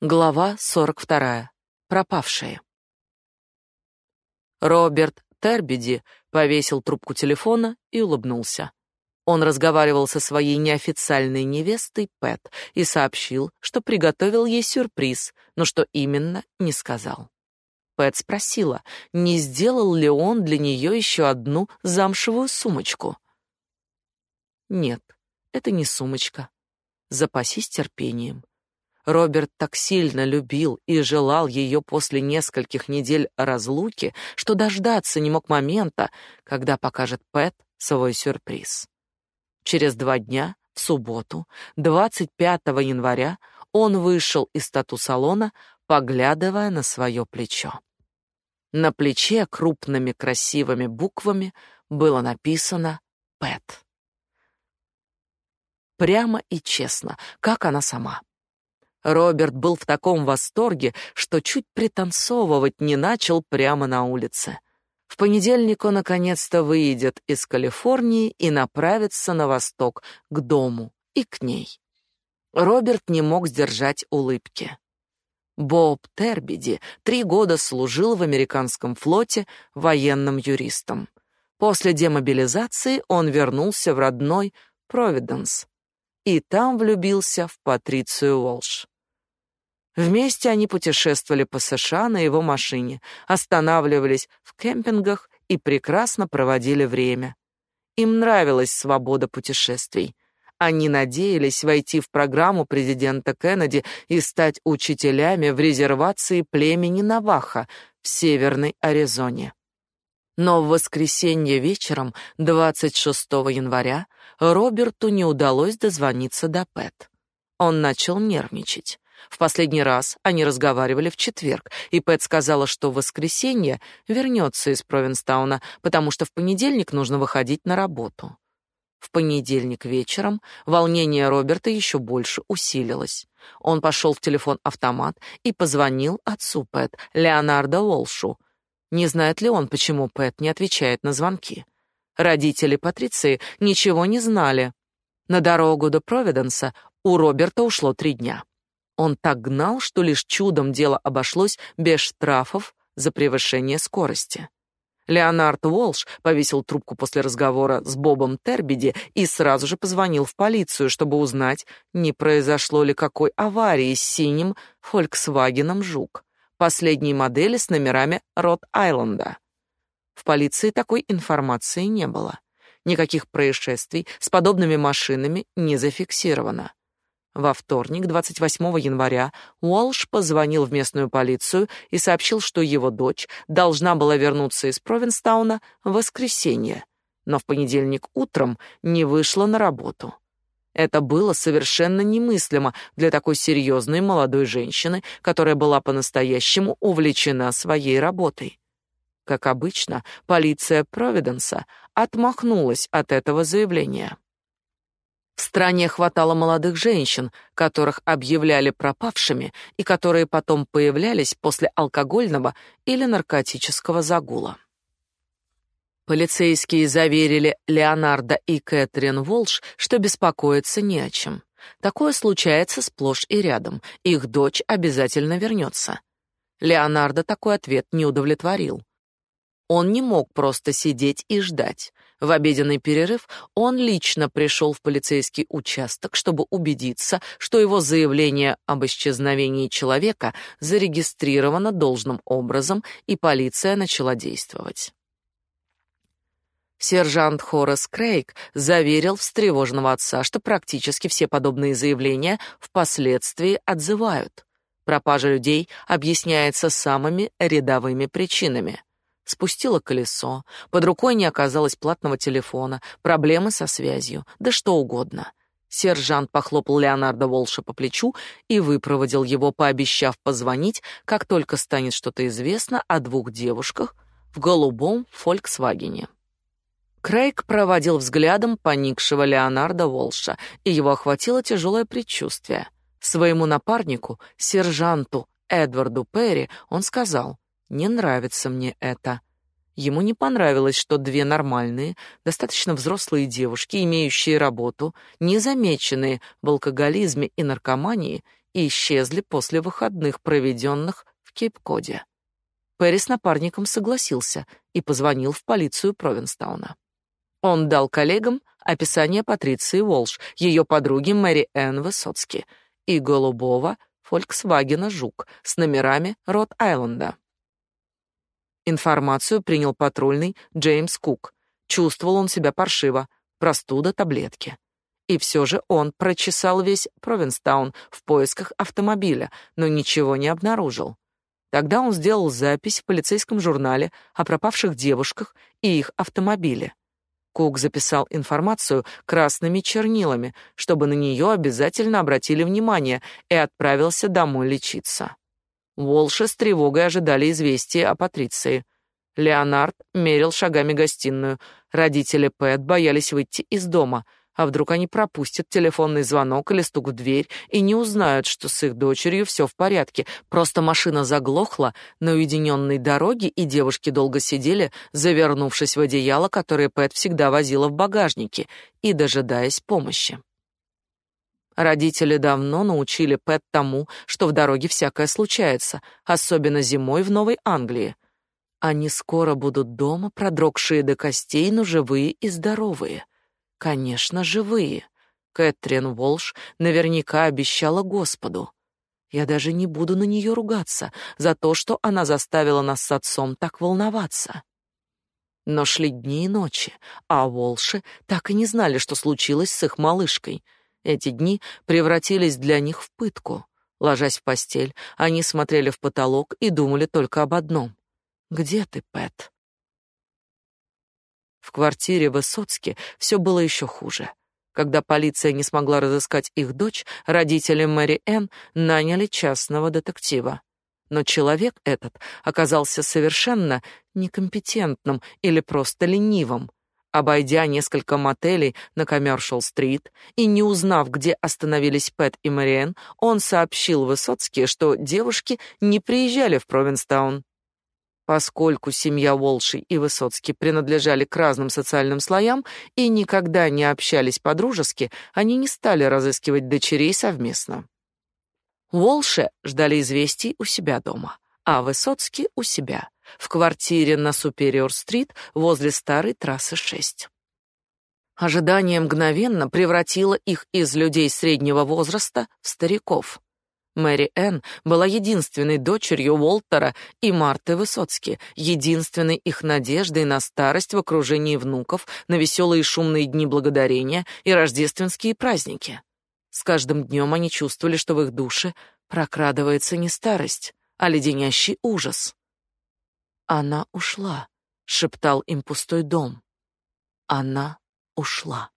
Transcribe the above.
Глава 42. Пропавшие. Роберт Тербиди повесил трубку телефона и улыбнулся. Он разговаривал со своей неофициальной невестой Пэт и сообщил, что приготовил ей сюрприз, но что именно, не сказал. Пэт спросила, не сделал ли он для нее еще одну замшевую сумочку. Нет, это не сумочка. Запасись терпением. Роберт так сильно любил и желал ее после нескольких недель разлуки, что дождаться не мог момента, когда покажет Пэт свой сюрприз. Через два дня, в субботу, 25 января, он вышел из тату-салона, поглядывая на свое плечо. На плече крупными красивыми буквами было написано «Пэт». Прямо и честно, как она сама. Роберт был в таком восторге, что чуть пританцовывать не начал прямо на улице. В понедельник он наконец-то выйдет из Калифорнии и направится на восток, к дому и к ней. Роберт не мог сдержать улыбки. Боб Тербиди три года служил в американском флоте военным юристом. После демобилизации он вернулся в родной Провиденс и там влюбился в Патрицию Уолш. Вместе они путешествовали по США на его машине, останавливались в кемпингах и прекрасно проводили время. Им нравилась свобода путешествий. Они надеялись войти в программу президента Кеннеди и стать учителями в резервации племени Наваха в Северной Аризоне. Но в воскресенье вечером, 26 января, Роберту не удалось дозвониться до Пэт. Он начал нервничать. В последний раз они разговаривали в четверг, и Пэт сказала, что в воскресенье вернется из Провинстауна, потому что в понедельник нужно выходить на работу. В понедельник вечером волнение Роберта еще больше усилилось. Он пошел в телефон-автомат и позвонил отцу Пэт, Леонардо Уолшу, не знает ли он, почему Пэт не отвечает на звонки? Родители Патриции ничего не знали. На дорогу до Провиденса у Роберта ушло три дня. Он так гнал, что лишь чудом дело обошлось без штрафов за превышение скорости. Леонард Уолш повесил трубку после разговора с Бобом Тербиди и сразу же позвонил в полицию, чтобы узнать, не произошло ли какой аварии с синим Volkswagen Жук последней модели с номерами Рот-Айленда. В полиции такой информации не было. Никаких происшествий с подобными машинами не зафиксировано. Во вторник, 28 января, Уолш позвонил в местную полицию и сообщил, что его дочь должна была вернуться из Провинстауна в воскресенье, но в понедельник утром не вышла на работу. Это было совершенно немыслимо для такой серьезной молодой женщины, которая была по-настоящему увлечена своей работой. Как обычно, полиция Провиденса отмахнулась от этого заявления. В стране хватало молодых женщин, которых объявляли пропавшими и которые потом появлялись после алкогольного или наркотического загула. Полицейские заверили Леонардо и Кэтрин Волш, что беспокоиться не о чем. Такое случается сплошь и рядом. Их дочь обязательно вернется. Леонардо такой ответ не удовлетворил. Он не мог просто сидеть и ждать. В обеденный перерыв он лично пришел в полицейский участок, чтобы убедиться, что его заявление об исчезновении человека зарегистрировано должным образом, и полиция начала действовать. Сержант Хорас Крейг заверил встревоженного отца, что практически все подобные заявления впоследствии отзывают. Пропажа людей объясняется самыми рядовыми причинами. Спустило колесо, под рукой не оказалось платного телефона, проблемы со связью, да что угодно. Сержант похлопал Леонардо Волша по плечу и выпроводил его, пообещав позвонить, как только станет что-то известно о двух девушках в голубом «Фольксвагене». Крейг проводил взглядом поникшего Леонарда Волша, и его охватило тяжелое предчувствие. Своему напарнику, сержанту Эдварду Перри, он сказал: "Не нравится мне это". Ему не понравилось, что две нормальные, достаточно взрослые девушки, имеющие работу, незамеченные в алкоголизме и наркомании, исчезли после выходных, проведенных в Кейп-Коде. Перри напарником согласился и позвонил в полицию Провинстауна. Он дал коллегам описание Патриции Волш, ее подруги Мэри Энн Высоцки и голубого Фольксвагена Жук с номерами Рот-Айленда. Информацию принял патрульный Джеймс Кук. Чувствовал он себя паршиво, простуда, таблетки. И все же он прочесал весь Провинстаун в поисках автомобиля, но ничего не обнаружил. Тогда он сделал запись в полицейском журнале о пропавших девушках и их автомобиле. Кук записал информацию красными чернилами, чтобы на нее обязательно обратили внимание, и отправился домой лечиться. Волши с тревогой ожидали известия о Патриции. Леонард мерил шагами гостиную. Родители Пэт боялись выйти из дома — а вдруг они пропустят телефонный звонок или стук в дверь и не узнают, что с их дочерью все в порядке. Просто машина заглохла на уединенной дороге, и девушки долго сидели, завернувшись в одеяло, которое Пэт всегда возила в багажнике, и дожидаясь помощи. Родители давно научили Пэт тому, что в дороге всякое случается, особенно зимой в Новой Англии. Они скоро будут дома, продрогшие до костей, но живые и здоровые. Конечно, живые. Кэтрин Волш наверняка обещала Господу. Я даже не буду на нее ругаться за то, что она заставила нас с отцом так волноваться. Но шли дни и ночи, а Волши так и не знали, что случилось с их малышкой. Эти дни превратились для них в пытку. Ложась в постель, они смотрели в потолок и думали только об одном. «Где ты, Пэт?» В квартире Высоцки все было еще хуже. Когда полиция не смогла разыскать их дочь, родители Мэри Энн наняли частного детектива. Но человек этот оказался совершенно некомпетентным или просто ленивым. Обойдя несколько мотелей на Коммершал-стрит и не узнав, где остановились Пэт и Мэриэн, он сообщил Высоцки, что девушки не приезжали в Провинстаун. Поскольку семья Волши и Высоцкий принадлежали к разным социальным слоям и никогда не общались по-дружески, они не стали разыскивать дочерей совместно. Волши ждали известий у себя дома, а Высоцкий у себя, в квартире на Супериор-стрит возле старой трассы 6. Ожидание мгновенно превратило их из людей среднего возраста в стариков. Мэри Энн была единственной дочерью Уолтера и Марты Высоцки, единственной их надеждой на старость в окружении внуков, на веселые шумные дни благодарения и рождественские праздники. С каждым днем они чувствовали, что в их душе прокрадывается не старость, а леденящий ужас. «Она ушла», — шептал им пустой дом. «Она ушла».